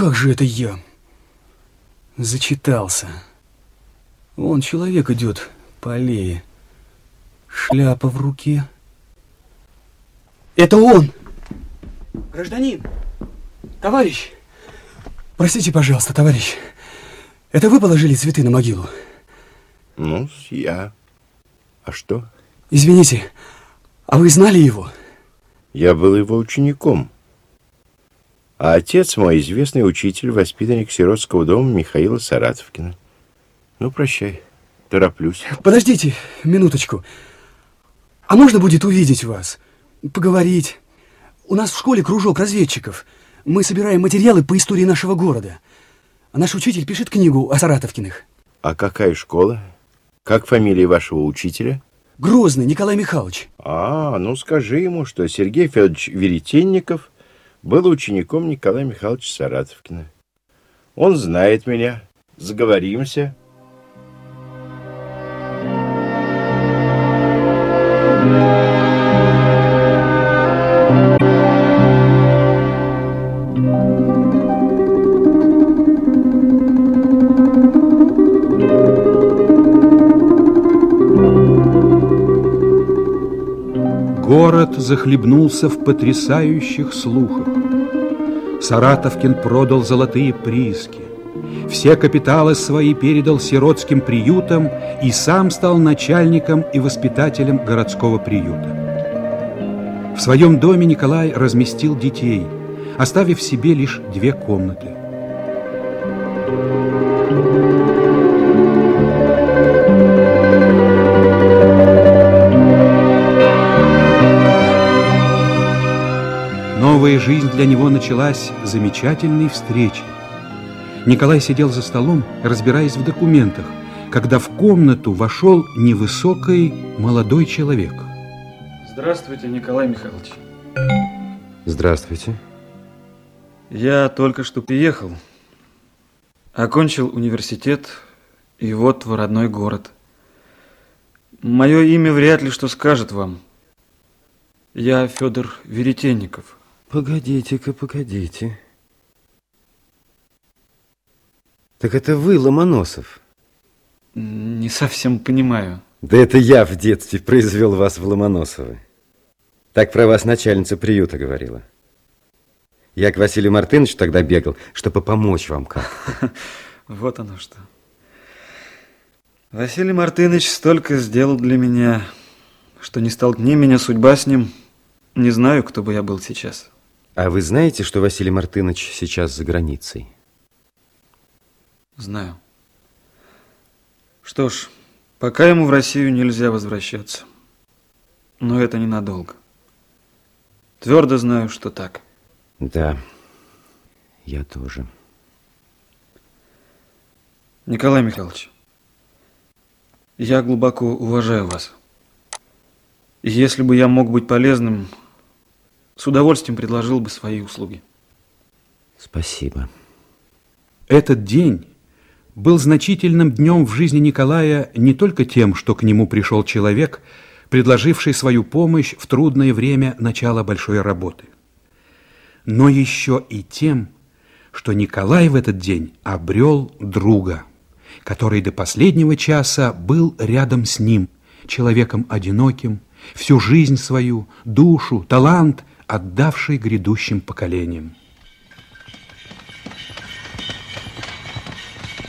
как же это я? Зачитался. Вон человек идет по аллее. Шляпа в руке. Это он! Гражданин! Товарищ! Простите, пожалуйста, товарищ. Это вы положили цветы на могилу? Ну, я. А что? Извините, а вы знали его? Я был его учеником. А отец мой известный учитель, воспитанник сиротского дома Михаила Саратовкина. Ну, прощай, тороплюсь. Подождите минуточку. А можно будет увидеть вас? Поговорить? У нас в школе кружок разведчиков. Мы собираем материалы по истории нашего города. А наш учитель пишет книгу о Саратовкиных. А какая школа? Как фамилия вашего учителя? Грозный Николай Михайлович. А, ну скажи ему, что Сергей Федорович Веретенников был учеником Николая Михайловича Саратовкина. Он знает меня. Заговоримся. Город захлебнулся в потрясающих слухах. Саратовкин продал золотые прииски. Все капиталы свои передал сиротским приютам и сам стал начальником и воспитателем городского приюта. В своем доме Николай разместил детей, оставив себе лишь две комнаты. Для него началась замечательной встречей. Николай сидел за столом, разбираясь в документах, когда в комнату вошел невысокий молодой человек. Здравствуйте, Николай Михайлович. Здравствуйте. Я только что приехал, окончил университет, и вот в родной город. Мое имя вряд ли что скажет вам. Я Федор Веретенников. Погодите-ка, погодите. Так это вы, Ломоносов? Не совсем понимаю. Да это я в детстве произвел вас в Ломоносовы. Так про вас начальница приюта говорила. Я к Василию Мартыновичу тогда бегал, чтобы помочь вам как Вот оно что. Василий Мартынович столько сделал для меня, что не столкни меня судьба с ним, не знаю, кто бы я был сейчас. А вы знаете, что Василий Мартынович сейчас за границей? Знаю. Что ж, пока ему в Россию нельзя возвращаться. Но это ненадолго. Твердо знаю, что так. Да, я тоже. Николай Михайлович, я глубоко уважаю вас. И если бы я мог быть полезным, с удовольствием предложил бы свои услуги. Спасибо. Этот день был значительным днем в жизни Николая не только тем, что к нему пришел человек, предложивший свою помощь в трудное время начала большой работы, но еще и тем, что Николай в этот день обрел друга, который до последнего часа был рядом с ним, человеком одиноким, всю жизнь свою, душу, талант отдавший грядущим поколениям.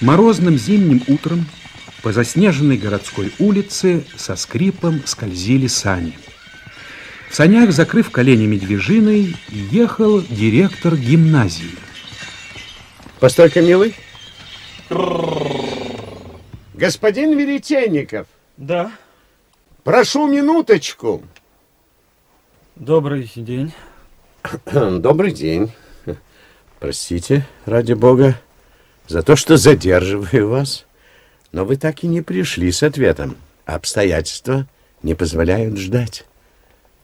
Морозным зимним утром по заснеженной городской улице со скрипом скользили сани. В санях, закрыв колени медвежиной, ехал директор гимназии. Постойка, милый. Господин Веретенников. Да. Прошу минуточку. Добрый день. Добрый день. Простите, ради бога, за то, что задерживаю вас. Но вы так и не пришли с ответом. Обстоятельства не позволяют ждать.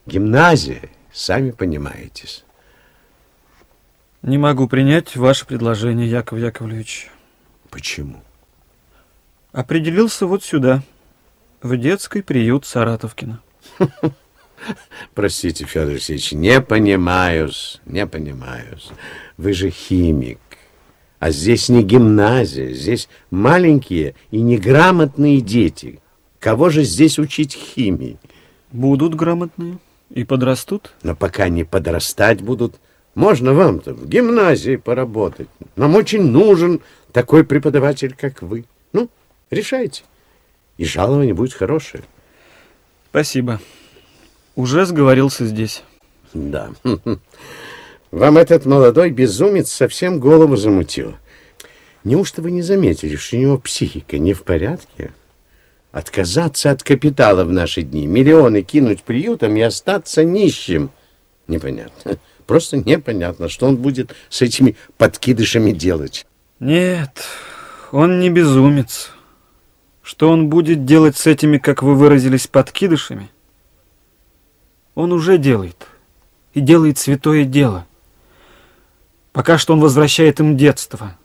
Гимназия, сами понимаете. Не могу принять ваше предложение, Яков Яковлевич. Почему? Определился вот сюда, в детский приют Саратовкина. Простите, Федор Алексеевич, не понимаю, не понимаю. Вы же химик. А здесь не гимназия, здесь маленькие и неграмотные дети. Кого же здесь учить химии? Будут грамотные и подрастут. Но пока не подрастать будут, можно вам-то в гимназии поработать. Нам очень нужен такой преподаватель, как вы. Ну, решайте. И жалование будет хорошее. Спасибо. Уже сговорился здесь. Да. Вам этот молодой безумец совсем голову замутил. Неужто вы не заметили, что у него психика не в порядке? Отказаться от капитала в наши дни, миллионы кинуть приютом и остаться нищим. Непонятно. Просто непонятно, что он будет с этими подкидышами делать. Нет, он не безумец. Что он будет делать с этими, как вы выразились, подкидышами? Он уже делает. И делает святое дело. Пока что он возвращает им детство.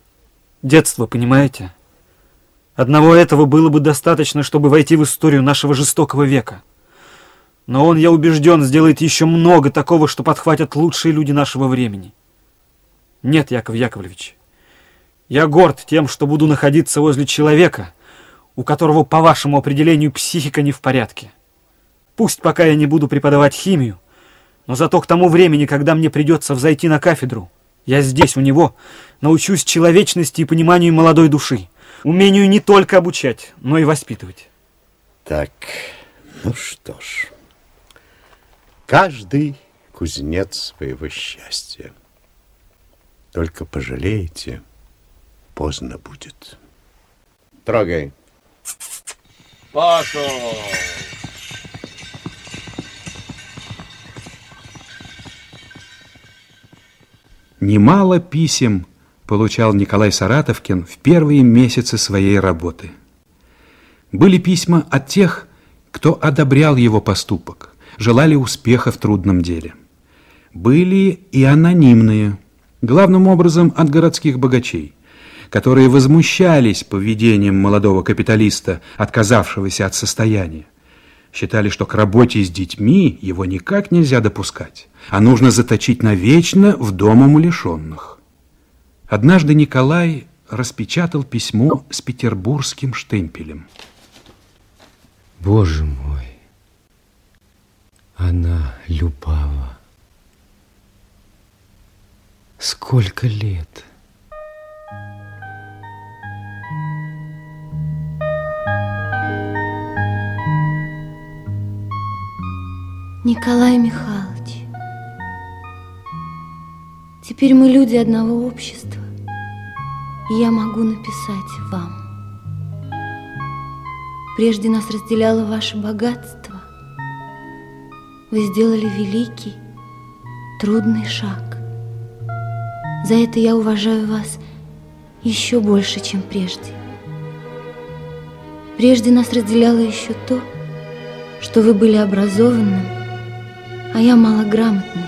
Детство, понимаете? Одного этого было бы достаточно, чтобы войти в историю нашего жестокого века. Но он, я убежден, сделает еще много такого, что подхватят лучшие люди нашего времени. Нет, Яков Яковлевич, я горд тем, что буду находиться возле человека, у которого, по вашему определению, психика не в порядке. Пусть пока я не буду преподавать химию, но зато к тому времени, когда мне придется взойти на кафедру, я здесь, у него, научусь человечности и пониманию молодой души, умению не только обучать, но и воспитывать. Так, ну что ж, каждый кузнец своего счастья. Только пожалеете, поздно будет. Трогай. Пошел! Немало писем получал Николай Саратовкин в первые месяцы своей работы. Были письма от тех, кто одобрял его поступок, желали успеха в трудном деле. Были и анонимные, главным образом от городских богачей, которые возмущались поведением молодого капиталиста, отказавшегося от состояния считали, что к работе с детьми его никак нельзя допускать, а нужно заточить навечно в дом умалишенных. Однажды Николай распечатал письмо с петербургским штемпелем. Боже мой, она Любава. Сколько лет? Николай Михайлович, теперь мы люди одного общества, и я могу написать вам. Прежде нас разделяло ваше богатство. Вы сделали великий, трудный шаг. За это я уважаю вас еще больше, чем прежде. Прежде нас разделяло еще то, что вы были образованным, а я малограмотный.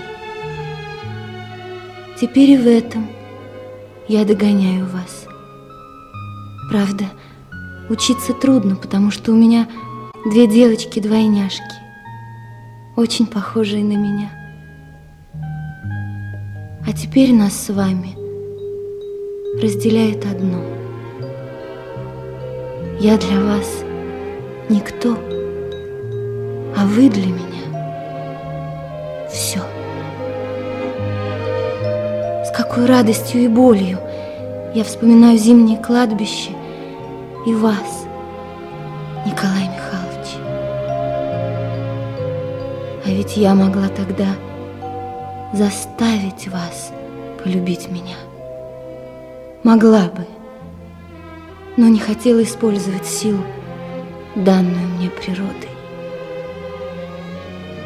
Теперь и в этом я догоняю вас. Правда, учиться трудно, потому что у меня две девочки-двойняшки, очень похожие на меня. А теперь нас с вами разделяет одно. Я для вас никто, а вы для меня все. С какой радостью и болью я вспоминаю зимнее кладбище и вас, Николай Михайлович. А ведь я могла тогда заставить вас полюбить меня. Могла бы, но не хотела использовать силу, данную мне природой.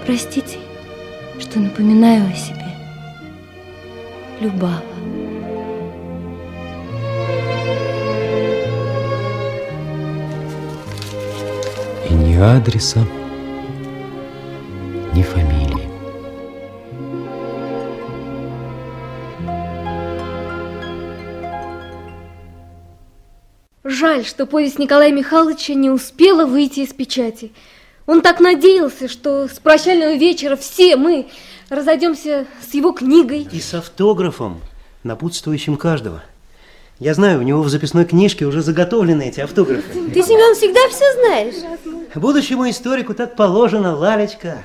Простите, что напоминаю о себе. Любава. И ни адреса, ни фамилии. Жаль, что повесть Николая Михайловича не успела выйти из печати. Он так надеялся, что с прощального вечера все мы разойдемся с его книгой. И с автографом, напутствующим каждого. Я знаю, у него в записной книжке уже заготовлены эти автографы. Ты, Семен, всегда все знаешь. Будущему историку так положено, Лалечка.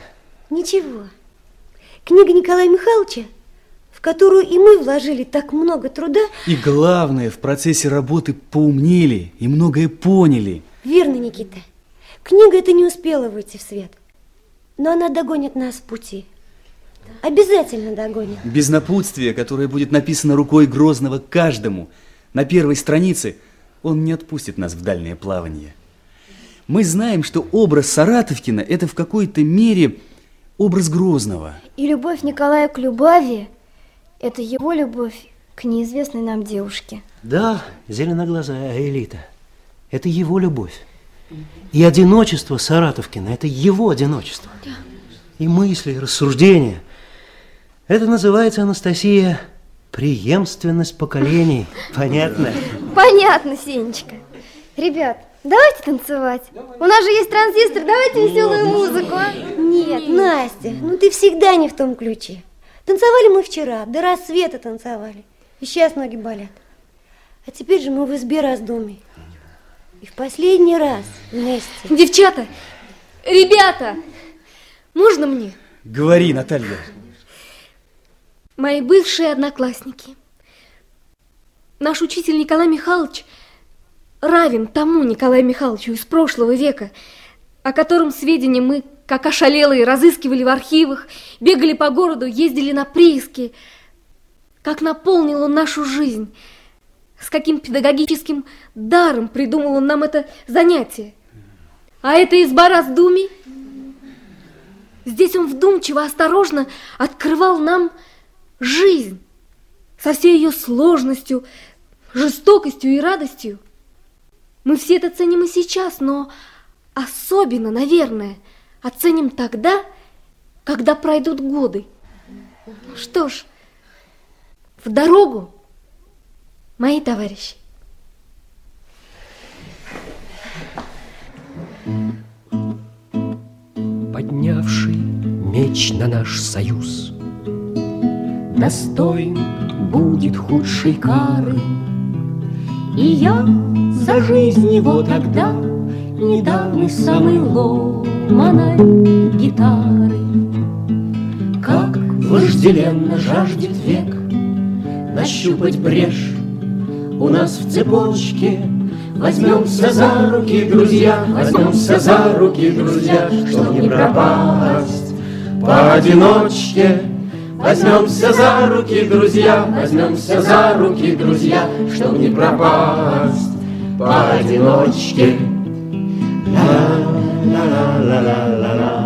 Ничего. Книга Николая Михайловича, в которую и мы вложили так много труда... И главное, в процессе работы поумнели и многое поняли. Верно, Никита. Книга эта не успела выйти в свет. Но она догонит нас в пути. Обязательно догонит. Без напутствия, которое будет написано рукой Грозного каждому, на первой странице, он не отпустит нас в дальнее плавание. Мы знаем, что образ Саратовкина – это в какой-то мере образ Грозного. И любовь Николая к Любави – это его любовь к неизвестной нам девушке. Да, зеленоглазая элита. Это его любовь. И одиночество Саратовкина – это его одиночество. И мысли, и рассуждения. Это называется, Анастасия, преемственность поколений. Понятно? Понятно, Сенечка. Ребят, давайте танцевать. У нас же есть транзистор, давайте веселую музыку, а? Нет, Настя, ну ты всегда не в том ключе. Танцевали мы вчера, до рассвета танцевали. И сейчас ноги болят. А теперь же мы в избе раздумий. И в последний раз вместе. Девчата, ребята, можно мне? Говори, Наталья. Мои бывшие одноклассники. Наш учитель Николай Михайлович равен тому Николаю Михайловичу из прошлого века, о котором сведения мы, как ошалелые, разыскивали в архивах, бегали по городу, ездили на прииски. Как наполнил он нашу жизнь, с каким педагогическим даром придумал он нам это занятие. А это изба раздумий. Здесь он вдумчиво, осторожно открывал нам жизнь со всей ее сложностью, жестокостью и радостью. Мы все это ценим и сейчас, но особенно, наверное, оценим тогда, когда пройдут годы. Что ж, в дорогу, мои товарищи. Поднявший меч на наш союз, Достоин будет худшей кары. И я за жизнь его тогда Не дам и самой ломаной гитары. Как вожделенно жаждет век Нащупать брешь у нас в цепочке Возьмемся за руки, друзья, возьмемся за руки, друзья, Чтоб не пропасть поодиночке. Возьмемся за руки, друзья, возьмемся за руки, друзья, Чтоб не пропасть поодиночке. Ла-ла-ла-ла-ла-ла-ла.